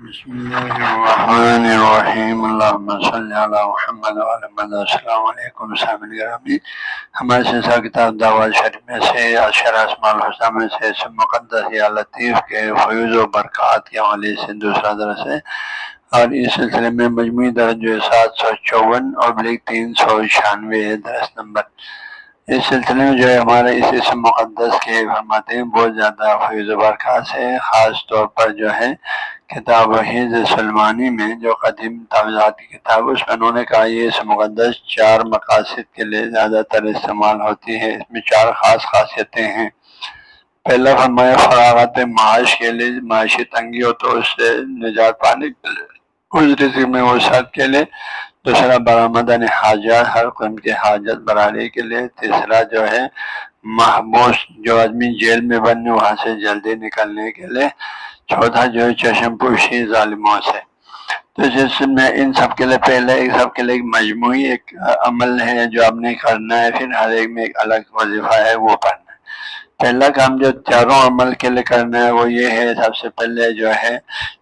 بسم اللہ الرحمن الرحیم اللہم صلی علی محمد وعلم السلام علیکم صاحب الگرامی ہمارے سلسلہ کتاب دعوت شریف میں سے اشر اسماء الحسن میں سے اسم مقدس یا لطیف کے فیوز و برکات کے حوالے سے دوسرا درس ہے اور اس سلسلے میں مجموعی درج جو ہے سات سو چون اور بلیک تین سو چھیانوے درس نمبر اس سلسلے میں جو ہے ہمارے اس اسم مقدس کے فرماتے ہیں، بہت زیادہ فیض و برکات ہے۔ خاص طور پر جو ہے کتاب حیض سلمانی میں جو قدیم تعویذات کی کتاب اس میں انہوں نے کہا یہ اس مقدس چار مقاصد کے لیے زیادہ تر استعمال ہوتی ہے۔ اس میں چار خاص خاصیتیں ہیں۔ پہلا فرمایا، فراغت معاش کے لیے، معاشی تنگی ہو تو اس سے نجات پانے کے لیے، اس رزق میں وسعت کے لیے دوسرا برآمدہ نے حاجات ہر قسم کے حاجت براری کے لیے تیسرا جو ہے، محبوس جو آدمی جیل میں بننے، وہاں سے جلدی نکلنے کے لیے، چوتھا جو ہے، چشم پوشی ظالموں سے۔ تو جس میں ان سب کے لیے پہلے ایک سب کے لیے ایک مجموعی ایک عمل ہے، جو آپ نے کرنا ہے، پھر ہر ایک میں ایک الگ وظیفہ ہے، وہ پڑھنا پہلا کام جو چاروں عمل کے لیے کرنا ہے، وہ یہ ہے، سب سے پہلے جو ہے،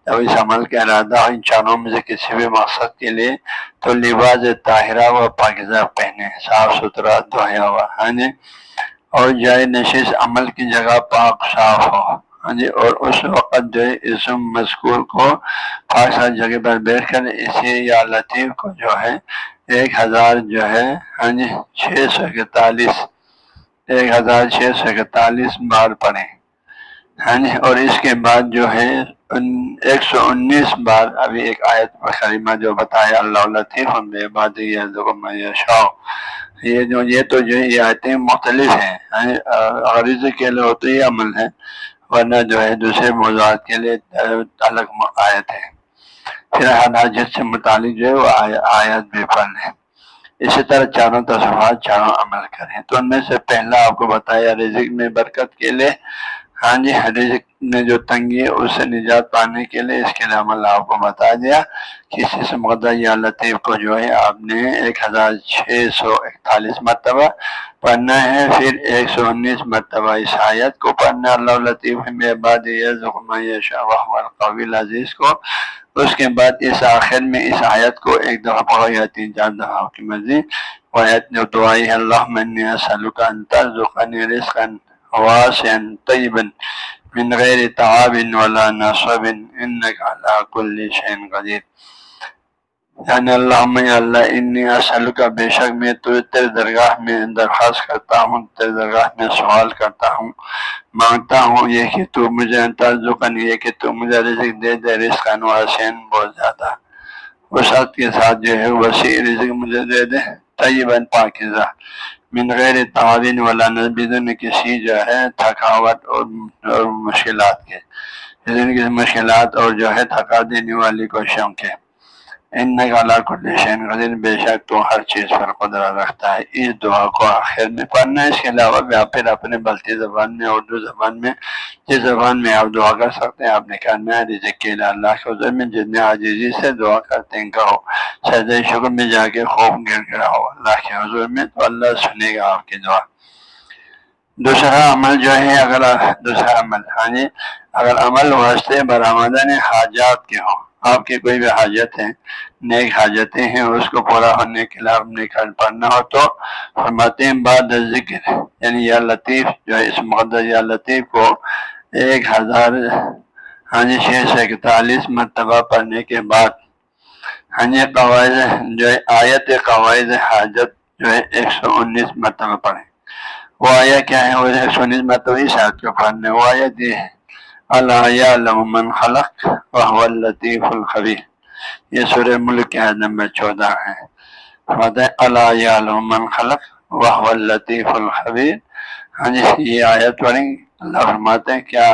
جب اس عمل کا ارادہ ہو ان چاروں میں سے کسی بھی مقصد کے لیے تو لباس طاہرہ و پاکزہ پہنے، صاف ستھرا دھویا ہوا ہاں جی؟ اور جائے نشیز عمل کی جگہ پاک صاف ہو ہاں جی؟ اور اس وقت جو ہے، اس مذکور کو خاص جگہ پر بیٹھ کر اسے یا لطیف کو جو ہے، ایک ہزار جو ہے ہاں جی؟ چھ سو اکتالیس ایک ہزار چھ سو اکتالیس بار پڑھیں۔ ہاں جی اور اس کے بعد جو ہے ایک سو انیس بار ابھی ایک آیت خریمہ جو بتایا، اللہ لطیف بے شاہ۔ یہ جو، یہ تو جو یہ آیتیں مختلف ہیں۔ یعنی، غریض کے لیے ہوتے ہی عمل ہے ورنہ جو ہے، دوسرے موضوعات کے لیے الگ آیت ہے پھر حاجت سے متعلق جو ہے، وہ آیت بھی پڑھ ہے اسی طرح چاروں تصورات چاروں عمل کریں۔ تو ان میں سے پہلا آپ کو بتایا، رزق میں برکت کے لیے ہاں جی رزق میں جو تنگی ہے اس سے نجات پانے کے لیے اس کے لیے عمل آپ کو بتا دیا۔ کسی سے مقدس یا لطیف کو جو ہے، آپ نے ایک ہزار چھ سو اکتالیس مرتبہ پڑھنا ہے، پھر ایک سو انیس مرتبہ اس آیت کو پڑھنا۔ اللہ لطیف میں بعد قابل عزیز کو۔ اس کے بعد اس آخر میں اس آیت کو ایک دفعہ پڑھو یا تین، چار دفعہ کی مرضی۔ آیت جو دعائی اللہ من سلوکا انتظن رزقن واسعا طیبا من غیر تعاب ولا نصب. انك على كل شيء قدیر یعنی اللہ اللہ انی اصل کا بے شک میں تو تیرے درگاہ میں درخواست کرتا ہوں تیرے درگاہ میں سوال کرتا ہوں. مانگتا ہوں یہ کہ تو مجھے تعزقن یہ کہ تو مجھے رزق دے دے رزق واسین بہت زیادہ. وسعت کے ساتھ جو ہے، وسیع رزق مجھے دے دے، طیباً پاکزہ من غیر تعاون والا بدن کسی جو ہے، تھکاوٹ اور اور مشکلات کے۔ کسی مشکلات اور جو ہے، تھکا دینے والی کوششوں کے ان شین غزین بے شک تو ہر چیز پر قدرت رکھتا ہے۔ اس دعا کو آخر میں پڑھنا ہے۔ اس کے علاوہ بھی آپ پھر اپنے بلتی زبان میں، اردو زبان میں، جس زبان میں آپ دعا کر سکتے ہیں، آپ نے کرنا ہے رزق کے اللہ کے حضور میں جتنے عاجزی سے دعا کرتے ہیں، کہو۔ سید شکر میں جا کے خوف گر کر ہو۔ اللہ کے حضور میں تو اللہ سنے گا آپ کی دعا۔ دوسرا عمل جو ہے، اگر دوسرا عمل ہاں جی اگر عمل واسطے برآمدہ نے حاجات کے ہوں، آپ کی کوئی بھی حاجت ہے نیک حاجتیں ہیں اس کو پورا ہونے کے لیے آپ نے پڑھنا ہو، تو فرماتے ہیں بعد ذکر۔ یعنی یا لطیف جو ہے، اس مقدس یا لطیف کو ایک ہزار ہاں جی چھ سو اکتالیس مرتبہ پڑھنے کے بعد ہاں جی قواعد جو ہے، آیت قواعد حاجت جو ہے، ایک سو انیس مرتبہ پڑھیں۔ وہ آیا کیا ہے؟ وہ ایک سو انیس مرتبہ اس آیت کو پڑھنے وہ آیت یہ ہے اللہ خلق وہ لطیف الخبیر یہ سورہ ملک کے عید نمبر چودہ ہے۔ اللہ خلق وہ لطیف الخبیر ہاں جی یہ آیت پڑھیں اللہ فرماتے ہیں، کیا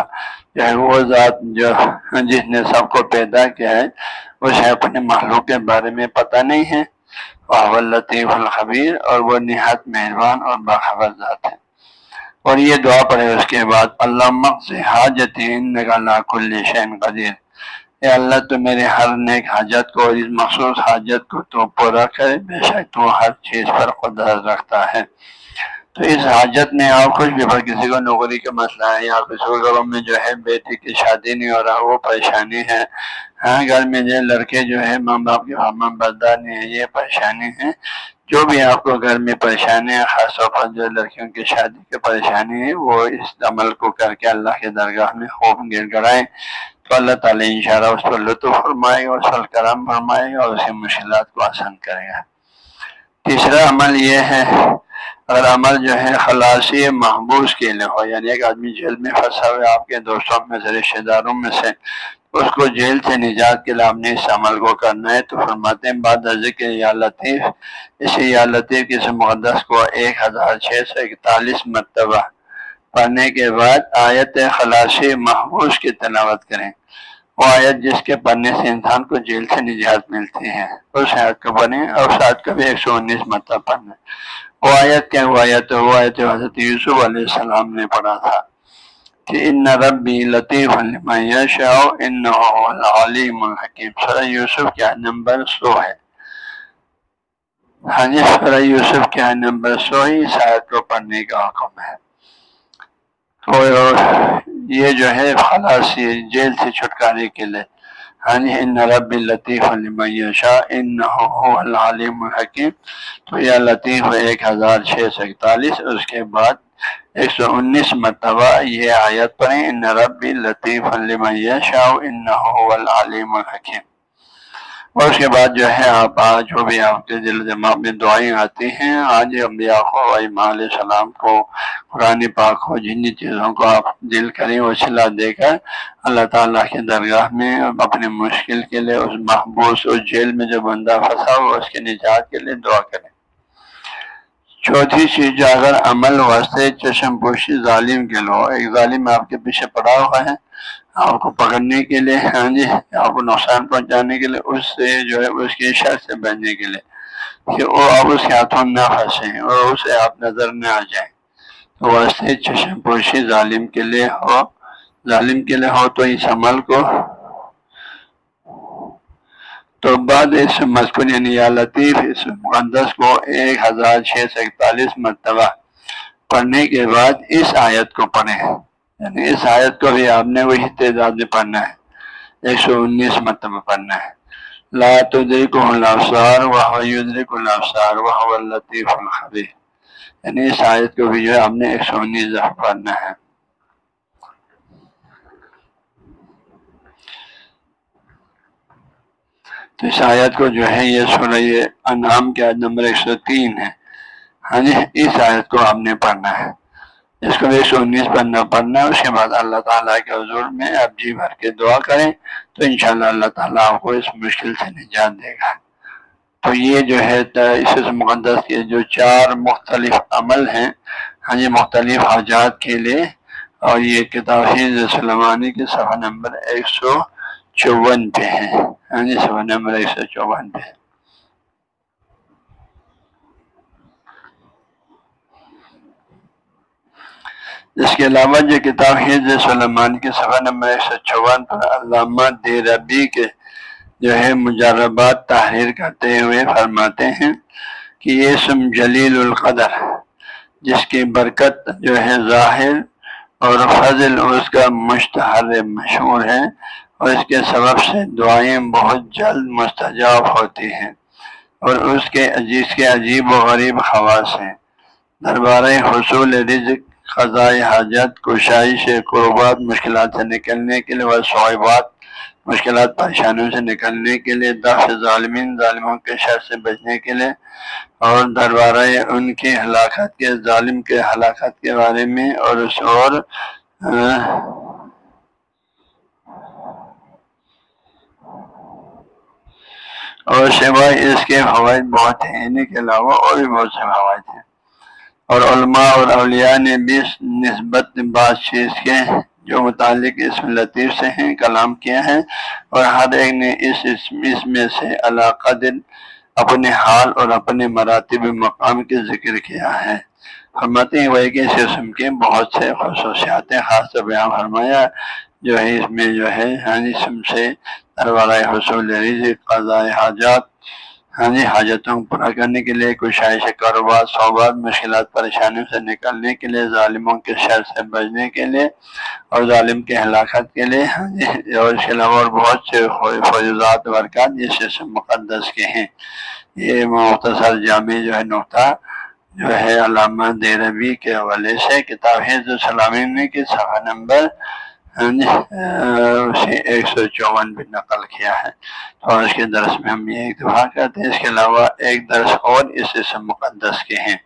جو ہے وہ ذات جو جس نے سب کو پیدا کیا ہے اسے اپنے محلوق کے بارے میں پتہ نہیں ہے۔ وہ لطیف الخبیر اور وہ نہایت مہربان اور باخبر ذات ہے۔ اور یہ دعا پڑھے اس کے بعد اللہ مقص حاجت کل شین قدیر۔ اے اللہ، تو میرے ہر نیک حاجت کو اور اس مخصوص حاجت کو تو پورا کرے، بے شک تو ہر چیز پر قدرت رکھتا ہے۔ تو اس حاجت میں آپ کچھ بھی پر کسی کو نوکری کا مسئلہ ہے یا کسی گھروں میں جو ہے بیٹی کی شادی نہیں ہو رہا، وہ پریشانی ہے۔ ہاں گھر میں جو لڑکے جو ہے ماں باپ کے فرمان بردار نہیں ہے یہ پریشانی ہے۔ جو بھی آپ کو گھر میں پریشانی ہے، خاص طور پر جو لڑکیوں کی شادی کی پریشانی ہے، وہ اس عمل کو کر کے اللہ کے درگاہ میں خوب گر گڑائیں تو اللہ تعالیٰ ان شاء اللہ اس پر لطف فرمائے گا اس پر کرم فرمائے گا اور اس کی مشکلات کو آسان کرے گا۔ تیسرا عمل یہ ہے اگر عمل جو ہے خلاصی محبوس کے لیے ہو یعنی ایک آدمی جیل میں پھنسا ہوئے آپ کے دوستوں میں سے رشتے داروں میں سے، اس کو جیل سے نجات کے لیے آپ نے اس عمل کو کرنا ہے۔ تو فرماتے ہیں، بعد ذکر یا لطیف اسی یا لطیف کسی مقدس کو ایک ہزار چھ سو اکتالیس مرتبہ پڑھنے کے بعد آیت خلاصی محبوس کی تلاوت کریں۔ وہ آیت جس کے پڑھنے سے انسان کو جیل سے نجات ملتی ہے۔ اس آیت کو پڑھیں اور اس آیت کو بھی ایک سو انیس مرتبہ پڑھنا وہ آیت کیا وہ آیت وہ آیت حضرت یوسف علیہ السلام نے پڑھا تھا کہ ان ربی لطیف شاء ان علیم الحکیم۔ سر یوسف کیا نمبر سو ہے۔ ہاں جی سر یوسف کیا نمبر سو ہی شاید کو پڑھنے کا حکم ہے۔ تو یہ جو ہے خلاصی جیل سے چھٹکارے کے لیے۔ ہاں جی، ان رب لطیف شاہ ان العلیم الحکیم۔ تو یہ لطیف ایک ہزار چھ سو اکتالیس۔ اس کے بعد ایک سو انیس مرتبہ یہ آیت پڑھیں۔ ان رب لطیف شاہ العلیم الحکیم۔ اور اس کے بعد جو ہے آپ آج جو بھی آپ کے دل دماغ میں دعائیں آتی ہیں، آج امبیا کو علیہ السلام کو، قرآن پاک ہو جن چیزوں کو آپ دل کریں وسیلہ دے کر اللہ تعالیٰ کے درگاہ میں اپنے مشکل کے لیے، اس محبوس، اس جیل میں جو بندہ پھنسا ہو اس کے نجات کے لیے دعا کریں۔ چوتھی چیز جو اگر عمل واسطے چشم پوشی ظالم کے لو ایک ظالم آپ کے پیچھے پڑا ہوا ہے آپ کو پکڑنے کے لیے ہاں جی آپ کو نقصان پہنچانے کے لیے، اس سے جو ہے، اس کی شر سے بچنے کے لیے کہ وہ آپ اس کے ہاتھوں نہ پھنسیں اور اسے آپ نظر نہ آ جائیں۔ تو واسطے چشم پوشی ظالم کے لیے ہو، ظالم کے لیے ہو تو اس عمل کو تو بعد اس مذکور یعنی یا لطیف اس مقدس کو ایک ہزار چھ سو اکتالیس مرتبہ پڑھنے کے بعد اس آیت کو پڑھیں۔ اس آیت کو بھی آپ نے وہی تعداد میں پڑھنا ہے۔ ایک سو انیس مرتبہ پڑھنا ہے۔ لا تدرک الابصار وہ یدرک الابصار وہ لطیف الخبیر۔ یعنی اس آیت کو بھی جو ہے آپ نے ایک سو انیس دفعہ پڑھنا ہے۔ تو اس آیت کو جو ہے یہ سورہ انعام کے عید نمبر ایک سو تین ہے۔ ہاں جی اس آیت کو آپ نے پڑھنا ہے۔ اس کو ایک سو انیس پڑھنا پڑھنا ہے اس کے بعد اللہ تعالیٰ کے حضور میں آپ جی بھر کے دعا کریں تو انشاءاللہ اللہ تعالیٰ آپ کو اس مشکل سے نجات دے گا۔ تو یہ جو ہے، اس مقدس کے جو چار مختلف عمل ہیں ہاں جی مختلف حاجات کے لیے، اور یہ کتاب سلمانی کے صفحہ نمبر ایک سو چون پہ ہے۔ ہاں جی سفر نمبر ایک سو چون پہ اس کے علاوہ جو کتاب حز سلمان کے سفر نمبر ایک سو چون پر علامہ دے ربی کے جو ہے مجربات تحریر کرتے ہوئے فرماتے ہیں کہ یہ سم جلیل القدر جس کی برکت جو ہے ظاہر اور فضل اس کا مشتحر مشہور ہے اور اس کے سبب سے دعائیں بہت جلد مستجاب ہوتی ہیں اور اس کے جس کے عجیب و غریب خواص ہیں۔ دربار حصول رزق خزائے حاجت کشائی سے قربات، مشکلات سے نکلنے کے لیے وہ صعبات مشکلات، پریشانیوں سے نکلنے کے لیے دف ظالمین، ظالموں کے شر سے بچنے کے لیے اور دربارہ ان کی ہلاکت کے، ظالم کے ہلاکت کے بارے میں اور اس اور اور سوائے اس کے فوائد بہت ہیں انہیں کے علاوہ اور بھی بہت سے فوائد ہیں۔ اور علماء اور اولیاء نے بھی نسبت بات چیز کے جو متعلق اس لطیف سے ہیں، کلام کیا ہے اور ہر ایک نے اس اس میں سے علاقہ دل، اپنے حال اور اپنے مراتب مقام کے ذکر کیا ہے۔ فرماتے ہیں، وہی کہ اسم کے بہت سے خصوصیات خاص بیان فرمایا، جو ہے اس میں جو ہے یعنی ہاں اسم سے حصول رزق قضاء حاجات ہاں جی حاجتوں پورا کرنے کے لیے کوئی شائع کاروبار صوبات مشکلات، پریشانیوں سے نکلنے کے لیے، ظالموں کے شر سے بچنے کے لیے اور ظالم کے ہلاکت کے لیے۔ ہاں جی اور اس کے علاوہ اور بہت سے فوجات برکات جس مقدس کے ہیں۔ یہ مختصر جامع جو ہے، نقطہ جو ہے، علامہ دیربی کے حوالے سے کتاب حض السلامی کی، صفحہ نمبر ایک سو چون بھی نقل کیا ہے۔ اور اس کے درس میں ہم یہ اتفاق کرتے ہیں۔ اس کے علاوہ ایک درس اور اس سے مقدس کے ہیں۔